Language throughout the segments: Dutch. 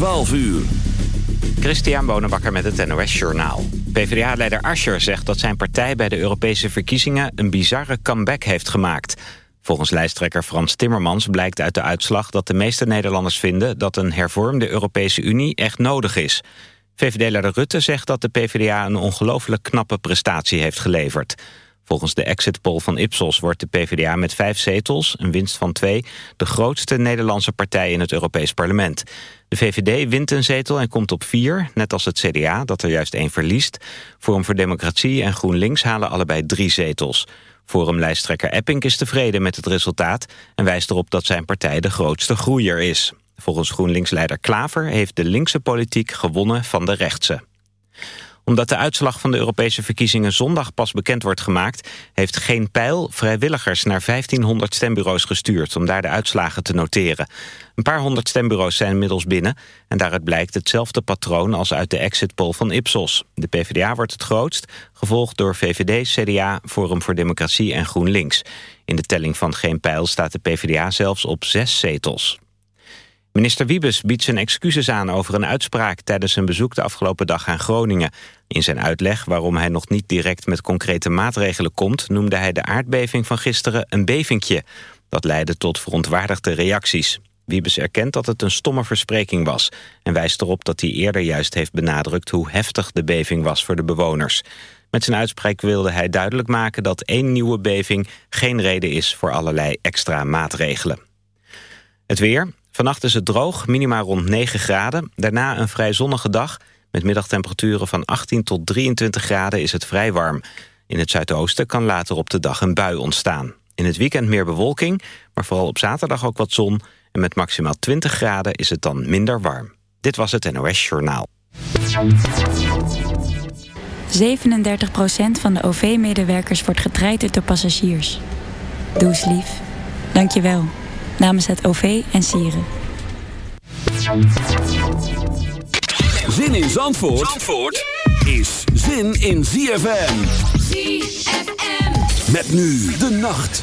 12 uur. Christian Bonenbakker met het NOS Journaal. PvdA-leider Ascher zegt dat zijn partij bij de Europese verkiezingen... een bizarre comeback heeft gemaakt. Volgens lijsttrekker Frans Timmermans blijkt uit de uitslag... dat de meeste Nederlanders vinden dat een hervormde Europese Unie echt nodig is. VVD-leider Rutte zegt dat de PvdA een ongelooflijk knappe prestatie heeft geleverd. Volgens de exit poll van Ipsos wordt de PvdA met vijf zetels, een winst van twee, de grootste Nederlandse partij in het Europees Parlement. De VVD wint een zetel en komt op vier, net als het CDA, dat er juist één verliest. Forum voor Democratie en GroenLinks halen allebei drie zetels. Forumlijsttrekker Epping is tevreden met het resultaat... en wijst erop dat zijn partij de grootste groeier is. Volgens GroenLinks-leider Klaver heeft de linkse politiek gewonnen van de rechtse omdat de uitslag van de Europese verkiezingen zondag pas bekend wordt gemaakt... heeft Geen Pijl vrijwilligers naar 1500 stembureaus gestuurd... om daar de uitslagen te noteren. Een paar honderd stembureaus zijn inmiddels binnen... en daaruit blijkt hetzelfde patroon als uit de exit poll van Ipsos. De PvdA wordt het grootst, gevolgd door VVD, CDA, Forum voor Democratie en GroenLinks. In de telling van Geen Pijl staat de PvdA zelfs op zes zetels. Minister Wiebes biedt zijn excuses aan over een uitspraak... tijdens een bezoek de afgelopen dag aan Groningen. In zijn uitleg waarom hij nog niet direct met concrete maatregelen komt... noemde hij de aardbeving van gisteren een bevingje, Dat leidde tot verontwaardigde reacties. Wiebes erkent dat het een stomme verspreking was... en wijst erop dat hij eerder juist heeft benadrukt... hoe heftig de beving was voor de bewoners. Met zijn uitspraak wilde hij duidelijk maken... dat één nieuwe beving geen reden is voor allerlei extra maatregelen. Het weer. Vannacht is het droog, minima rond 9 graden. Daarna een vrij zonnige dag... Met middagtemperaturen van 18 tot 23 graden is het vrij warm. In het zuidoosten kan later op de dag een bui ontstaan. In het weekend meer bewolking, maar vooral op zaterdag ook wat zon. En met maximaal 20 graden is het dan minder warm. Dit was het NOS Journaal. 37% van de OV-medewerkers wordt getraind door passagiers. Does lief. Dank je wel. Namens het OV en Sieren. Zin in Zandvoort, Zandvoort is zin in ZFM. ZFM. Met nu de nacht.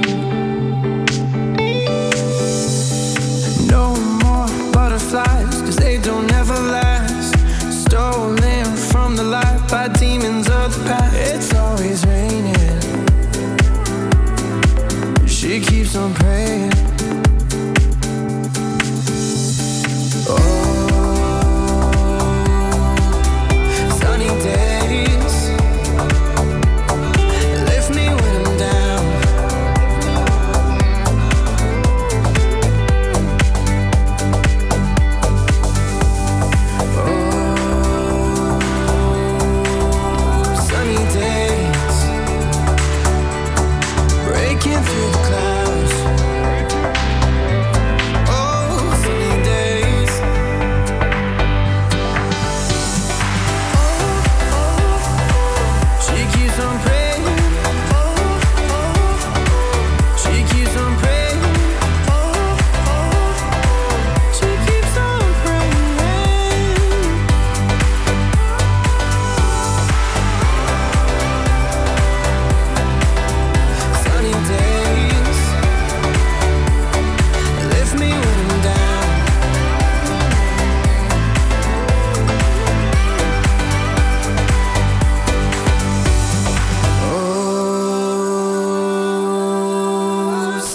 keeps on praying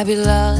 I be loved.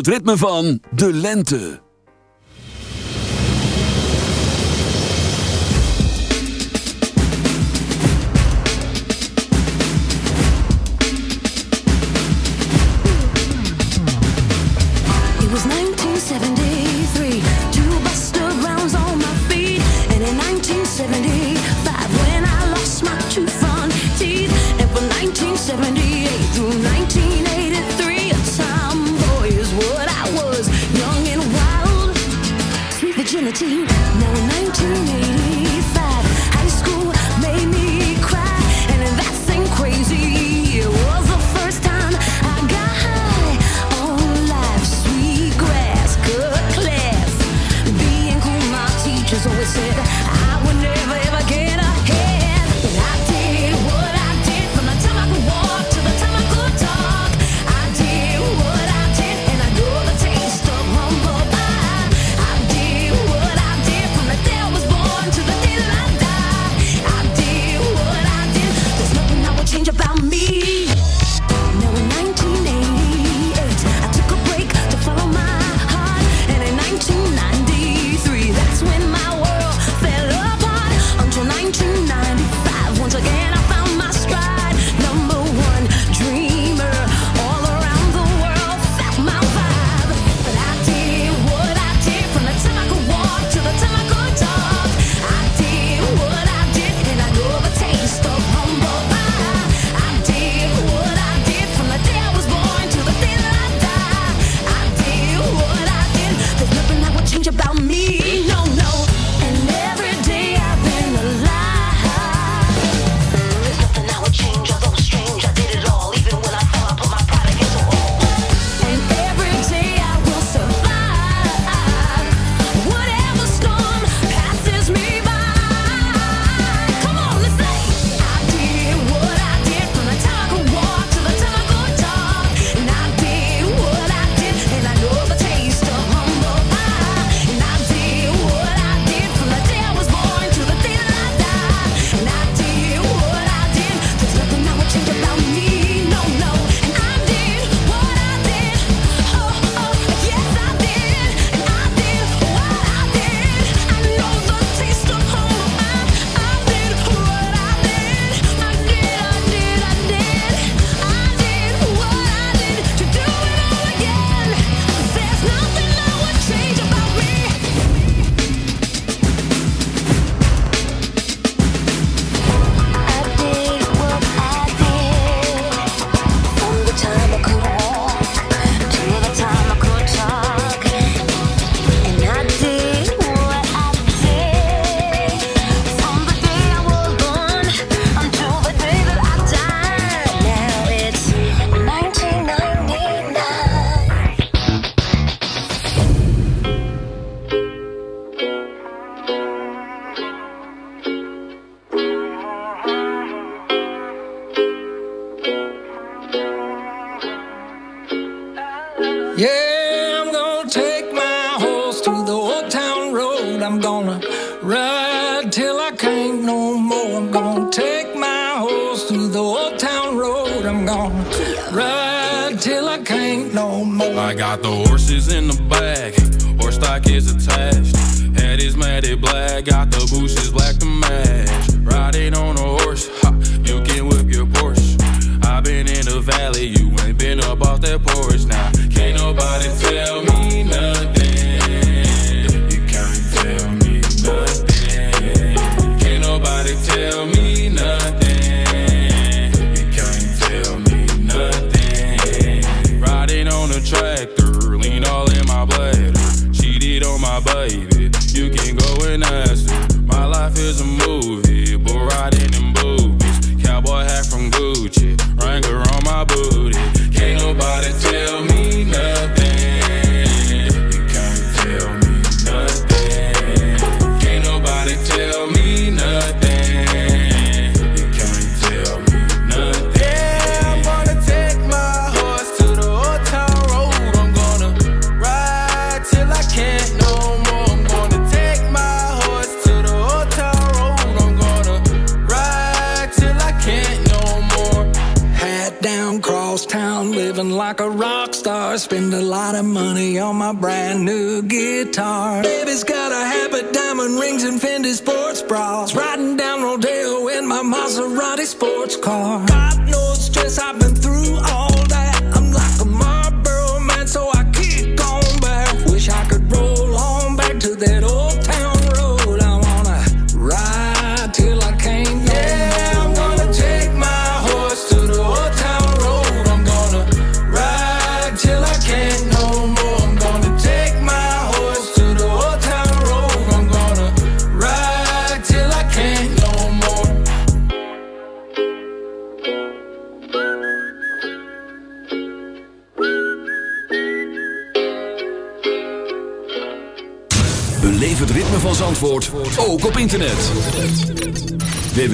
het ritme van de lente. It was 1973, two buster rounds on my feet, and in 1970. to you.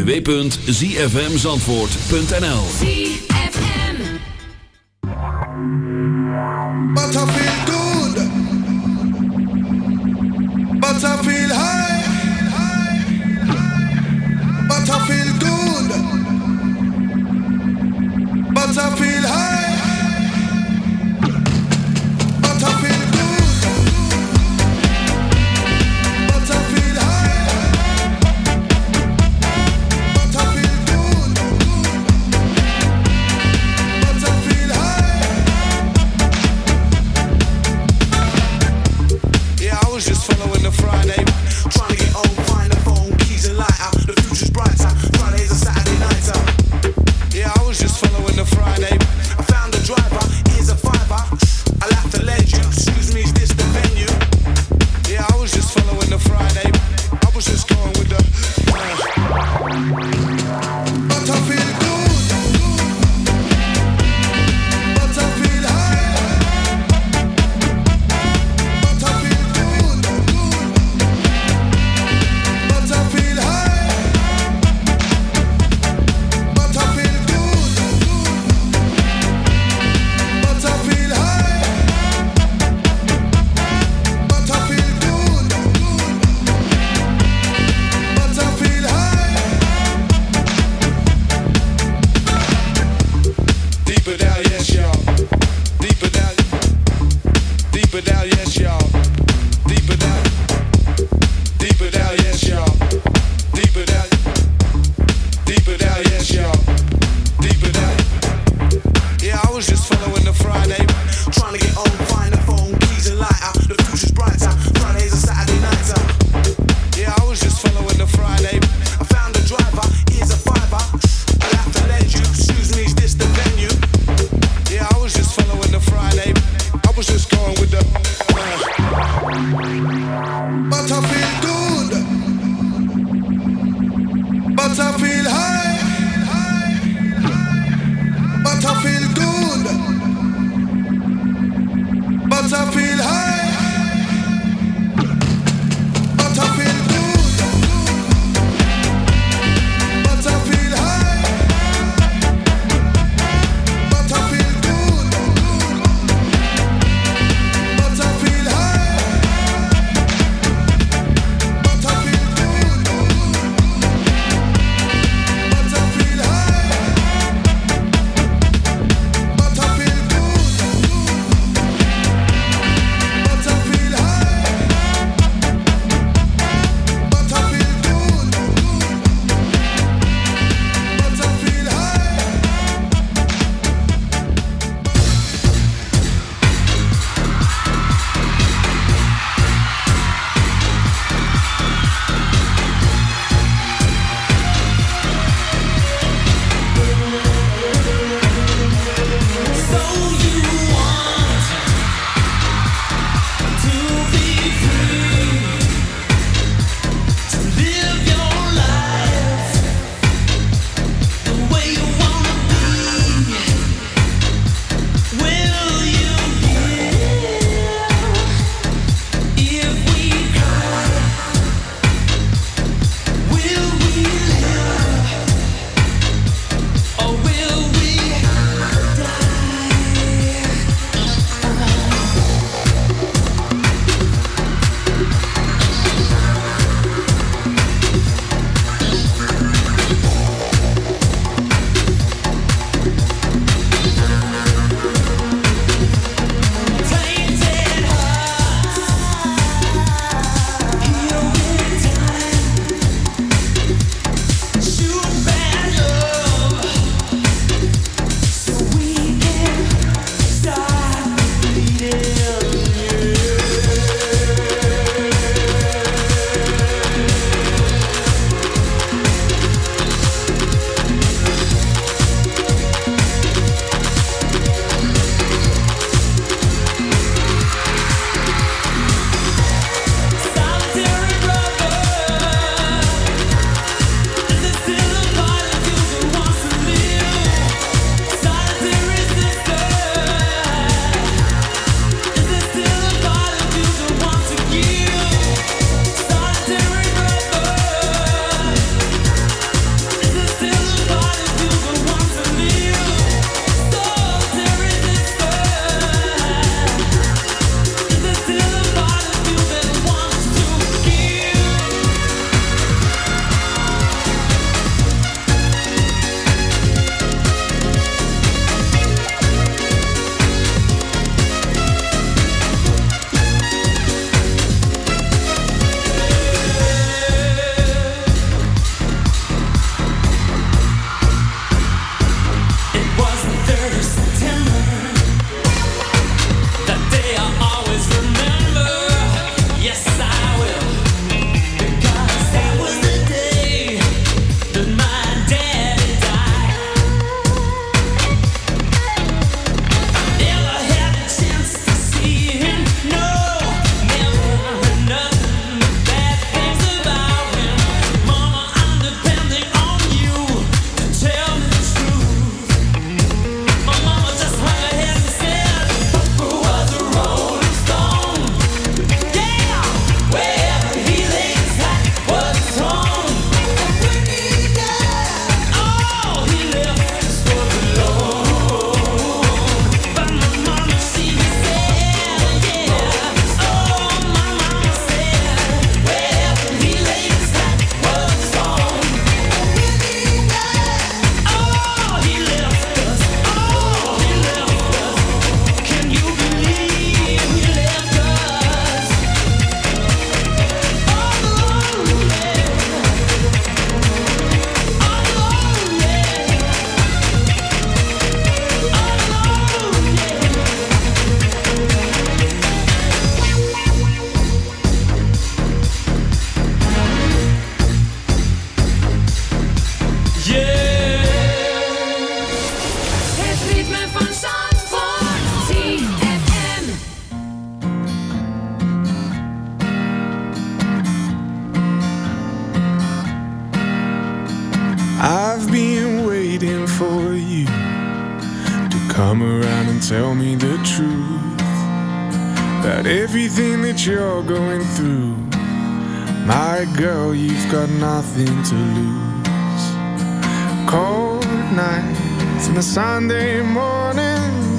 www.zfmzandvoort.nl Butterfield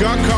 got